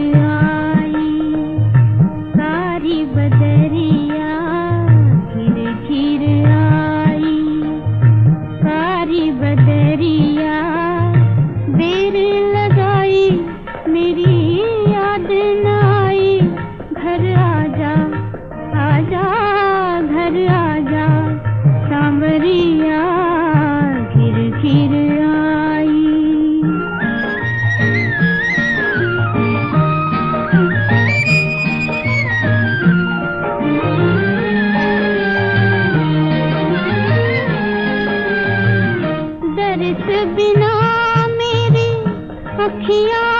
दिया पखिया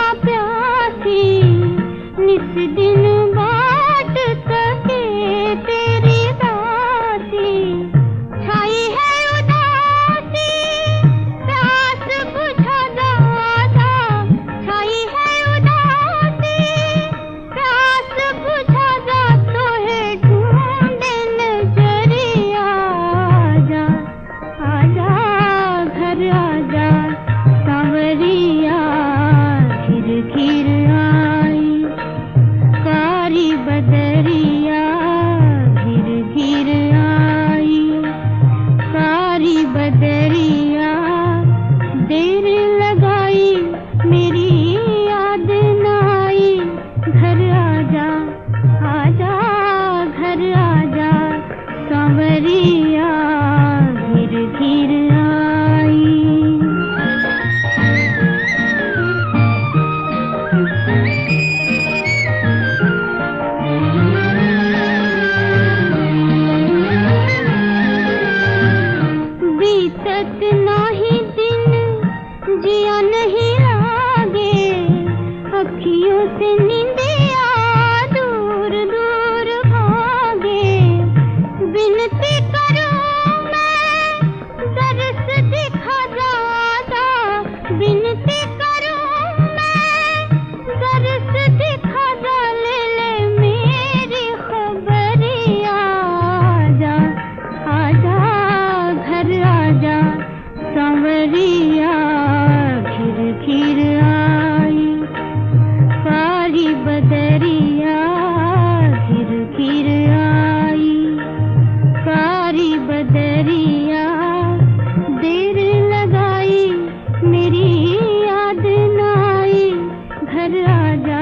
राजा